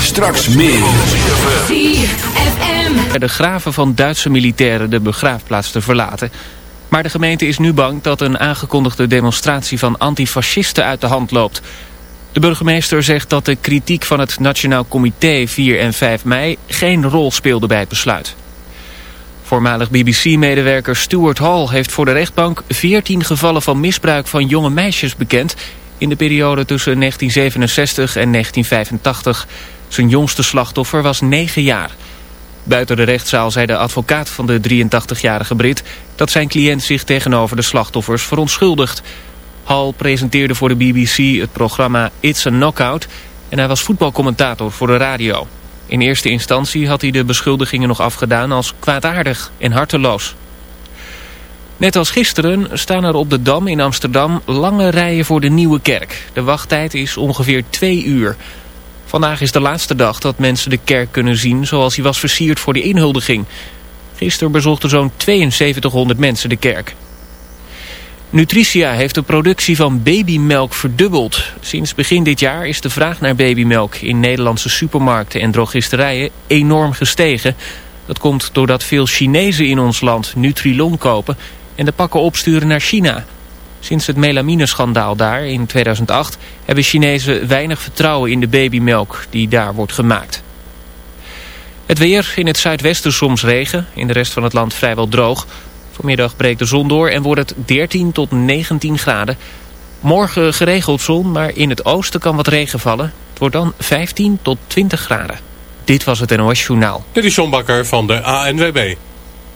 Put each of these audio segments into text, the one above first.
Straks meer. De graven van Duitse militairen de begraafplaats te verlaten. Maar de gemeente is nu bang dat een aangekondigde demonstratie van antifascisten uit de hand loopt. De burgemeester zegt dat de kritiek van het Nationaal Comité 4 en 5 mei geen rol speelde bij het besluit. Voormalig BBC-medewerker Stuart Hall heeft voor de rechtbank 14 gevallen van misbruik van jonge meisjes bekend in de periode tussen 1967 en 1985. Zijn jongste slachtoffer was 9 jaar. Buiten de rechtszaal zei de advocaat van de 83-jarige Brit... dat zijn cliënt zich tegenover de slachtoffers verontschuldigt. Hall presenteerde voor de BBC het programma It's a Knockout... en hij was voetbalcommentator voor de radio. In eerste instantie had hij de beschuldigingen nog afgedaan als kwaadaardig en harteloos. Net als gisteren staan er op de Dam in Amsterdam lange rijen voor de Nieuwe Kerk. De wachttijd is ongeveer twee uur. Vandaag is de laatste dag dat mensen de kerk kunnen zien zoals hij was versierd voor de inhuldiging. Gisteren bezochten zo'n 7200 mensen de kerk. Nutricia heeft de productie van babymelk verdubbeld. Sinds begin dit jaar is de vraag naar babymelk in Nederlandse supermarkten en drogisterijen enorm gestegen. Dat komt doordat veel Chinezen in ons land Nutrilon kopen en de pakken opsturen naar China. Sinds het melamineschandaal daar in 2008 hebben Chinezen weinig vertrouwen in de babymelk die daar wordt gemaakt. Het weer, in het zuidwesten soms regen, in de rest van het land vrijwel droog. Vanmiddag breekt de zon door en wordt het 13 tot 19 graden. Morgen geregeld zon, maar in het oosten kan wat regen vallen. Het wordt dan 15 tot 20 graden. Dit was het NOS Journaal. Dit is John Bakker van de ANWB.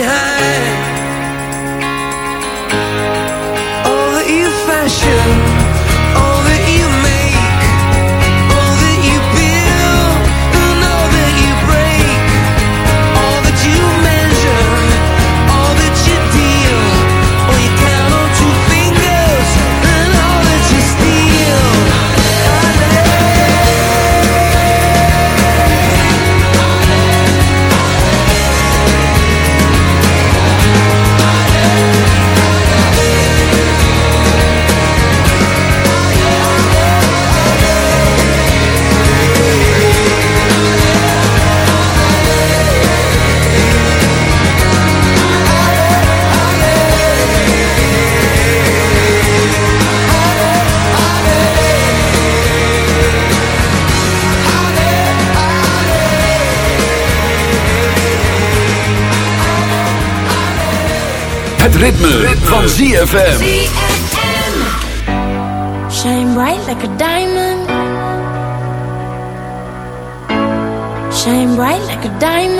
behind all the old-fashioned ritme, ritme. van ZFM. Shine bright like a diamond. Shine bright like a diamond.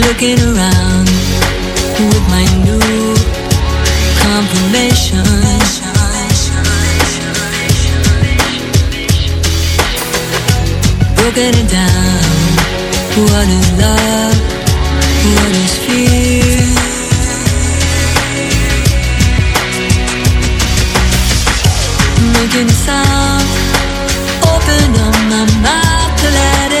looking around with my new confirmation. Broken it down. What is love? What is fear? Making a sound. Open up my mouth to let it.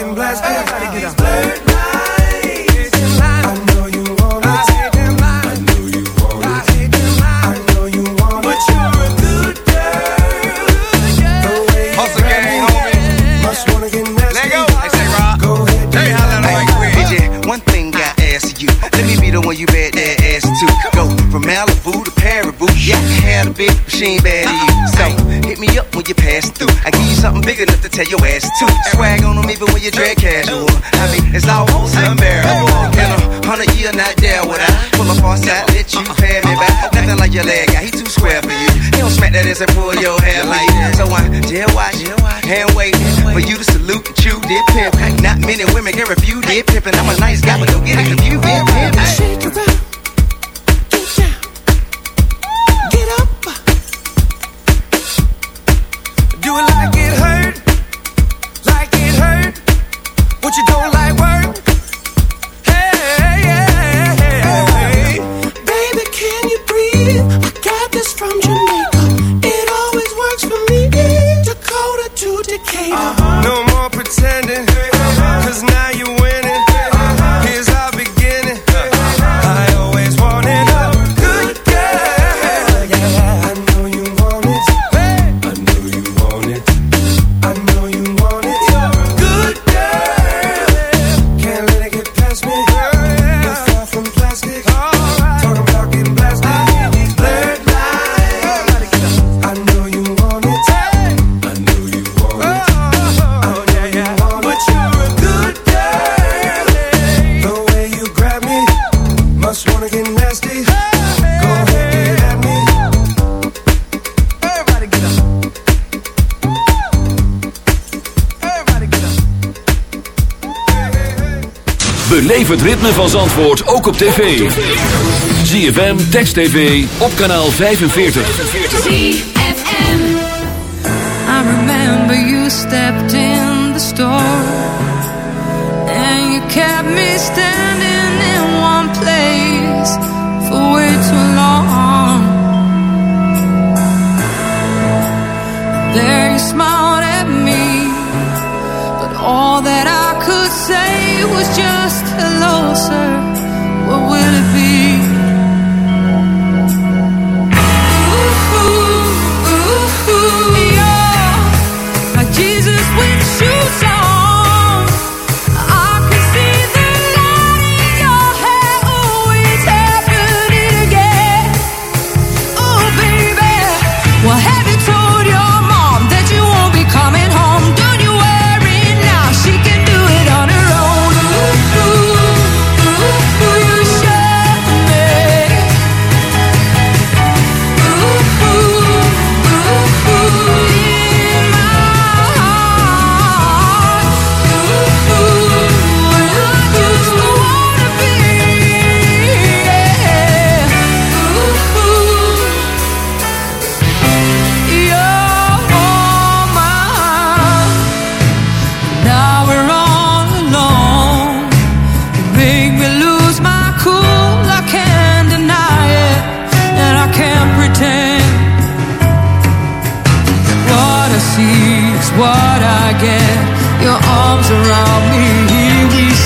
getting blessed. Everybody get up. Blurred lines. Hustle get nasty. Lego. They. Go. Hey, holla right quick. DJ, one thing I ask you. Let me be the one you bet that ass to. Go from Malibu to Paraboo. Yeah, had a big machine bad to you. So hit me up when you pass through. I give you something big enough to tell your ass to you drag casual. I mean, it's almost unbearable. In a hundred year, not there would I pull up on side, let you pay me back. Nothing like your leg guy, he too square for you. He don't smack that ass and pull your hair like. So I jail watch, hand wait for you to salute and chew did pimp. Not many women can refuse did pimp, and I'm a nice guy, but don't get it confused. Did pimp. Shake it up. Do it like What you don't like Beleef het ritme van Zandvoort ook op tv. ZFM, Text TV, op kanaal 45. I remember you stepped in the store and you kept me standing in one place for way too long. There you smiled at me, but all that I could say it was just hello, sir. What will it be?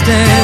して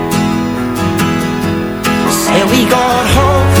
Say we got holes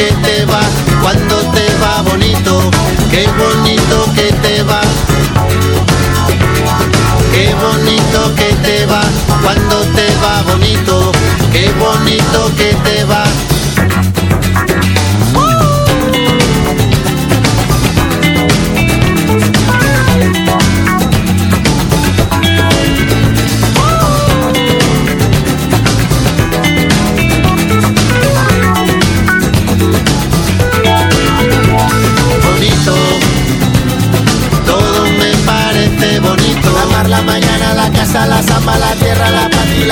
que te va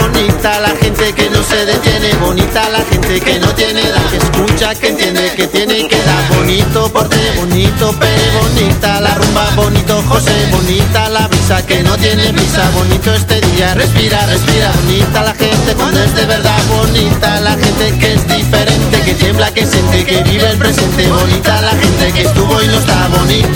Bonita la gente que no se detiene. Bonita la gente que no tiene edad. Que escucha, que entiende, que tiene que da. Bonito porte, bonito pere, bonita la rumba, bonito José, bonita la brisa que no tiene prisa. Bonito este día, respira, respira. Bonita la gente cuando es de verdad. Bonita la gente que es diferente, que tiembla, que siente, que vive el presente. Bonita la gente que estuvo y no está bonito.